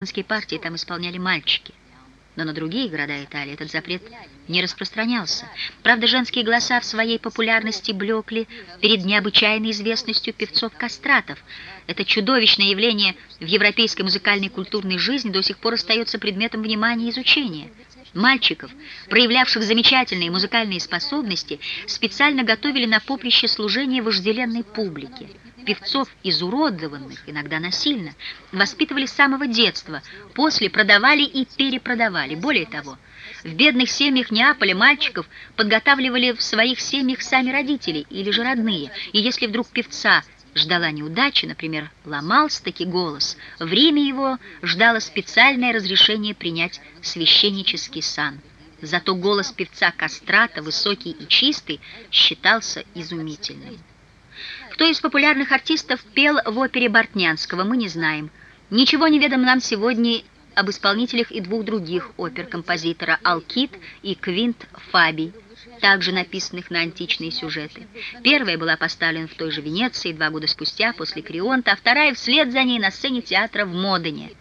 Женские партии там исполняли мальчики, но на другие города Италии этот запрет не распространялся. Правда, женские голоса в своей популярности блекли перед необычайной известностью певцов-кастратов. Это чудовищное явление в европейской музыкальной культурной жизни до сих пор остается предметом внимания и изучения. Мальчиков, проявлявших замечательные музыкальные способности, специально готовили на поприще служения вожделенной публике певцов изуродованных, иногда насильно, воспитывали с самого детства, после продавали и перепродавали. Более того, в бедных семьях Неаполя мальчиков подготавливали в своих семьях сами родители или же родные, и если вдруг певца ждала неудачи, например, ломался-таки голос, в Риме его ждало специальное разрешение принять священнический сан. Зато голос певца Кастрата, высокий и чистый, считался изумительным. Кто из популярных артистов пел в опере Бортнянского, мы не знаем. Ничего не ведомо нам сегодня об исполнителях и двух других опер композитора «Алкит» и «Квинт Фабий», также написанных на античные сюжеты. Первая была поставлена в той же Венеции два года спустя, после Крионта, а вторая вслед за ней на сцене театра в Модене.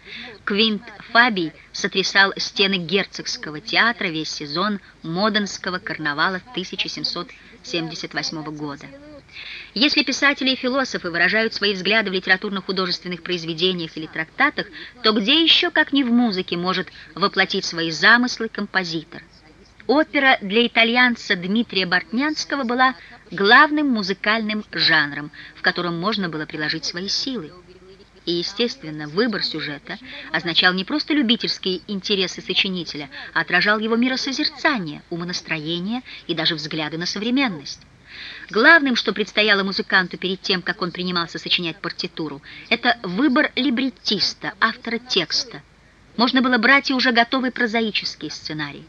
Квинт Фабий сотрясал стены герцогского театра весь сезон Моденского карнавала 1778 года. Если писатели и философы выражают свои взгляды в литературно-художественных произведениях или трактатах, то где еще, как не в музыке, может воплотить свои замыслы композитор? Опера для итальянца Дмитрия Бортнянского была главным музыкальным жанром, в котором можно было приложить свои силы. И, естественно, выбор сюжета означал не просто любительские интересы сочинителя, а отражал его миросозерцание, умонастроение и даже взгляды на современность. Главным, что предстояло музыканту перед тем, как он принимался сочинять партитуру, это выбор либреттиста, автора текста. Можно было брать и уже готовый прозаический сценарий.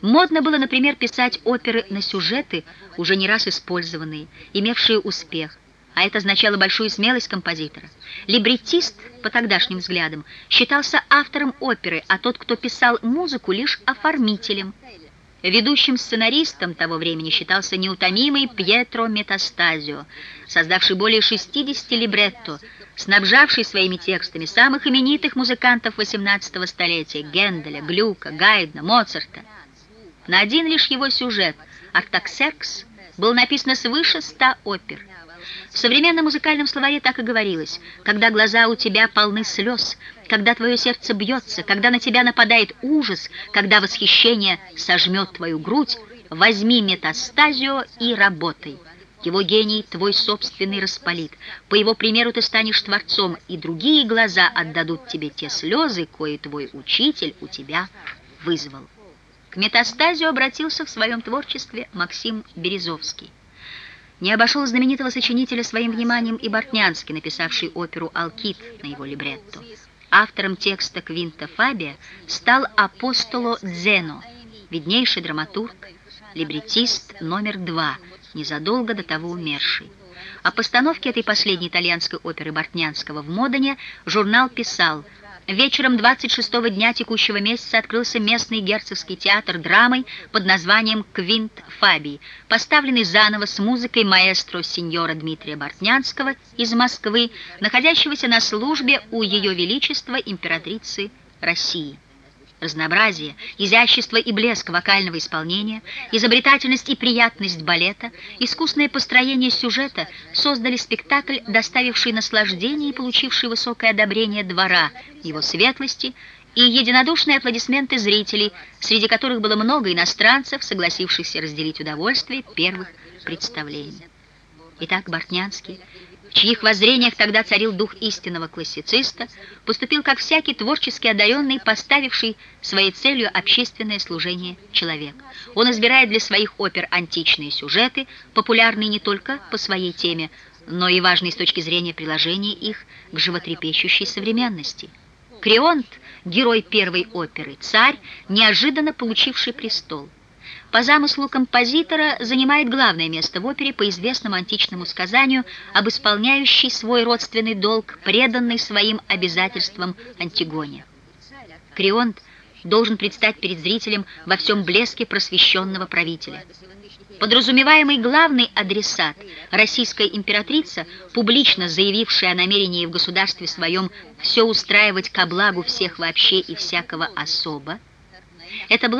Модно было, например, писать оперы на сюжеты, уже не раз использованные, имевшие успех, а это означало большую смелость композитора. Либреттист, по тогдашним взглядам, считался автором оперы, а тот, кто писал музыку, лишь оформителем – Ведущим сценаристом того времени считался неутомимый Пьетро Метастазио, создавший более 60 либретто, снабжавший своими текстами самых именитых музыкантов XVIII столетия Генделя, Глюка, Гайдна, Моцарта. На один лишь его сюжет «Артаксеркс» был написано свыше ста опер. В современном музыкальном словаре так и говорилось, когда глаза у тебя полны слез, когда твое сердце бьется, когда на тебя нападает ужас, когда восхищение сожмет твою грудь, возьми метастазио и работай. Его гений твой собственный распалит. По его примеру ты станешь творцом, и другие глаза отдадут тебе те слезы, кои твой учитель у тебя вызвал. К метастазию обратился в своем творчестве Максим Березовский. Не обошел знаменитого сочинителя своим вниманием и Бортнянский, написавший оперу «Алкит» на его либретто. Автором текста Квинта Фабия стал Апостоло Дзено, виднейший драматург, либретист номер два, незадолго до того умерший. О постановке этой последней итальянской оперы Бортнянского в Модене журнал писал – Вечером 26 дня текущего месяца открылся местный герцогский театр драмой под названием «Квинт Фабий», поставленный заново с музыкой маэстро сеньора Дмитрия Бортнянского из Москвы, находящегося на службе у Ее Величества императрицы России. Разнообразие, изящество и блеск вокального исполнения, изобретательность и приятность балета, искусное построение сюжета создали спектакль, доставивший наслаждение и получивший высокое одобрение двора, его светлости и единодушные аплодисменты зрителей, среди которых было много иностранцев, согласившихся разделить удовольствие первых представлений. Итак, Бортнянский в чьих воззрениях тогда царил дух истинного классициста, поступил как всякий творчески одаренный, поставивший своей целью общественное служение человек. Он избирает для своих опер античные сюжеты, популярные не только по своей теме, но и важные с точки зрения приложения их к животрепещущей современности. Креонт, герой первой оперы, царь, неожиданно получивший престол по замыслу композитора занимает главное место в опере по известному античному сказанию об исполняющей свой родственный долг, преданный своим обязательствам Антигоне. Крионт должен предстать перед зрителем во всем блеске просвещенного правителя. Подразумеваемый главный адресат, российская императрица, публично заявившая о намерении в государстве своем все устраивать ко благу всех вообще и всякого особо, это была